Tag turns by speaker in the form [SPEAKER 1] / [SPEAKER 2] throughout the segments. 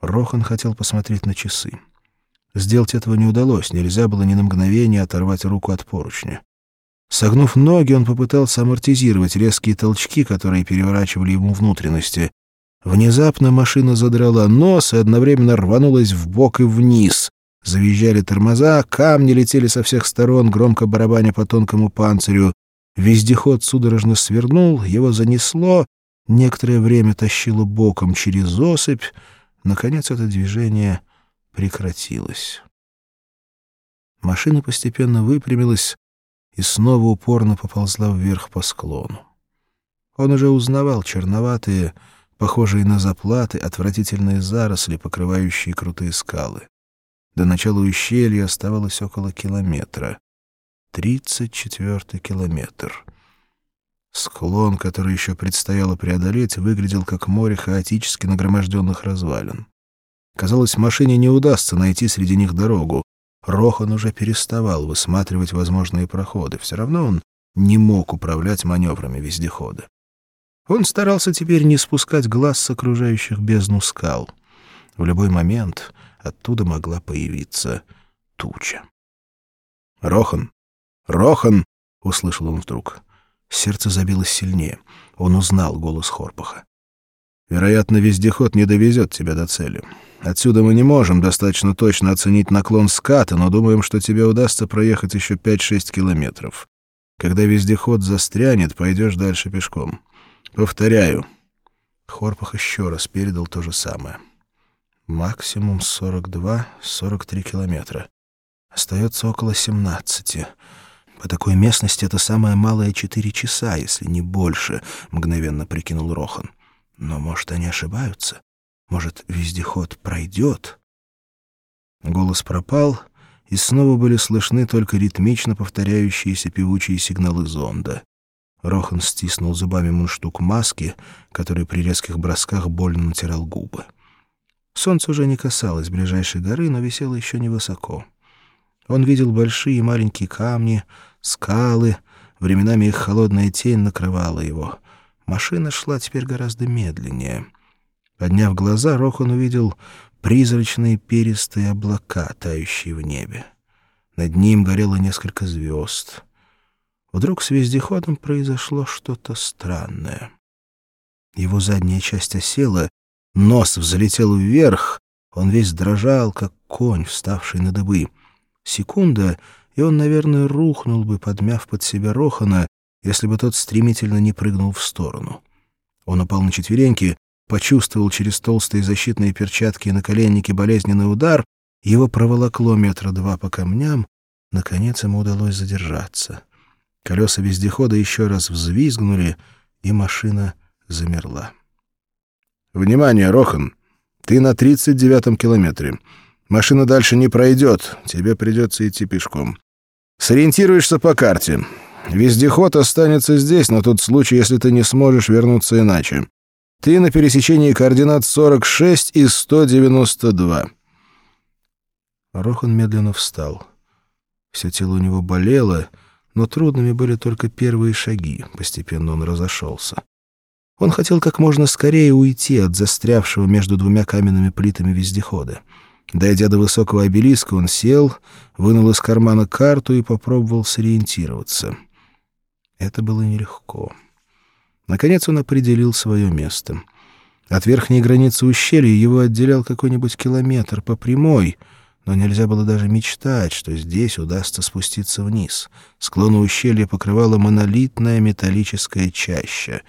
[SPEAKER 1] Рохан хотел посмотреть на часы. Сделать этого не удалось, нельзя было ни на мгновение оторвать руку от поручня. Согнув ноги, он попытался амортизировать резкие толчки, которые переворачивали ему внутренности. Внезапно машина задрала нос и одновременно рванулась в бок и вниз. Завизжали тормоза, камни летели со всех сторон, громко барабаня по тонкому панцирю. Вездеход судорожно свернул, его занесло, некоторое время тащило боком через осыпь. Наконец это движение прекратилось. Машина постепенно выпрямилась и снова упорно поползла вверх по склону. Он уже узнавал черноватые, похожие на заплаты, отвратительные заросли, покрывающие крутые скалы. До начала ущелья оставалось около километра. Тридцать четвертый километр. Склон, который еще предстояло преодолеть, выглядел как море хаотически нагроможденных развалин. Казалось, машине не удастся найти среди них дорогу. Рохан уже переставал высматривать возможные проходы. Все равно он не мог управлять маневрами вездехода. Он старался теперь не спускать глаз с окружающих бездну скал. В любой момент оттуда могла появиться туча. «Рохан! Рохан!» — услышал он вдруг. Сердце забилось сильнее. Он узнал голос Хорпаха. «Вероятно, вездеход не довезет тебя до цели. Отсюда мы не можем достаточно точно оценить наклон ската, но думаем, что тебе удастся проехать еще 5-6 километров. Когда вездеход застрянет, пойдешь дальше пешком. Повторяю». Хорпах еще раз передал то же самое. Максимум 42-43 километра. Остается около 17. По такой местности это самое малое 4 часа, если не больше, мгновенно прикинул Рохан. Но, может, они ошибаются? Может, вездеход пройдет? Голос пропал, и снова были слышны только ритмично повторяющиеся певучие сигналы зонда. Рохан стиснул зубами мундштук маски, который при резких бросках больно натирал губы. Солнце уже не касалось ближайшей горы, но висело еще невысоко. Он видел большие и маленькие камни, скалы, временами их холодная тень накрывала его. Машина шла теперь гораздо медленнее — Подняв глаза, Рохан увидел призрачные перистые облака, тающие в небе. Над ним горело несколько звезд. Вдруг с вездеходом произошло что-то странное. Его задняя часть осела, нос взлетел вверх, он весь дрожал, как конь, вставший на дыбы. Секунда, и он, наверное, рухнул бы, подмяв под себя Рохана, если бы тот стремительно не прыгнул в сторону. Он упал на четвереньки, почувствовал через толстые защитные перчатки и наколенники болезненный удар, его проволокло метра два по камням, наконец ему удалось задержаться. Колеса вездехода еще раз взвизгнули, и машина замерла. «Внимание, Рохан! Ты на тридцать девятом километре. Машина дальше не пройдет, тебе придется идти пешком. Сориентируешься по карте. Вездеход останется здесь на тот случай, если ты не сможешь вернуться иначе. Ты на пересечении координат 46 и 192. Рохан медленно встал. Все тело у него болело, но трудными были только первые шаги. Постепенно он разошелся. Он хотел как можно скорее уйти от застрявшего между двумя каменными плитами вездехода. Дойдя до высокого обелиска, он сел, вынул из кармана карту и попробовал сориентироваться. Это было нелегко. Наконец он определил свое место. От верхней границы ущелья его отделял какой-нибудь километр по прямой, но нельзя было даже мечтать, что здесь удастся спуститься вниз. Склоны ущелья покрывала монолитная металлическая чаща.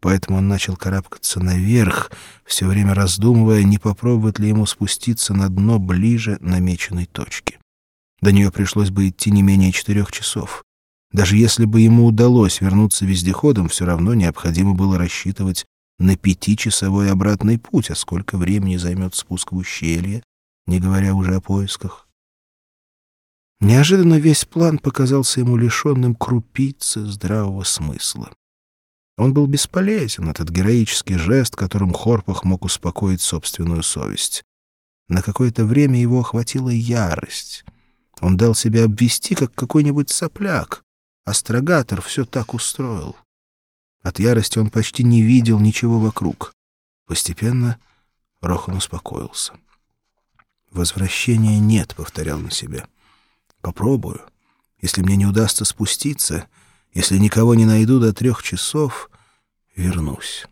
[SPEAKER 1] Поэтому он начал карабкаться наверх, все время раздумывая, не попробовать ли ему спуститься на дно ближе намеченной точки. До нее пришлось бы идти не менее четырех часов. Даже если бы ему удалось вернуться вездеходом, все равно необходимо было рассчитывать на пятичасовой обратный путь, а сколько времени займет спуск в ущелье, не говоря уже о поисках. Неожиданно весь план показался ему лишенным крупицы здравого смысла. Он был бесполезен, этот героический жест, которым Хорпах мог успокоить собственную совесть. На какое-то время его охватила ярость. Он дал себя обвести, как какой-нибудь сопляк. Астрогатор все так устроил. От ярости он почти не видел ничего вокруг. Постепенно Рохан успокоился. «Возвращения нет», — повторял на себя. «Попробую. Если мне не удастся спуститься, если никого не найду до трех часов, вернусь».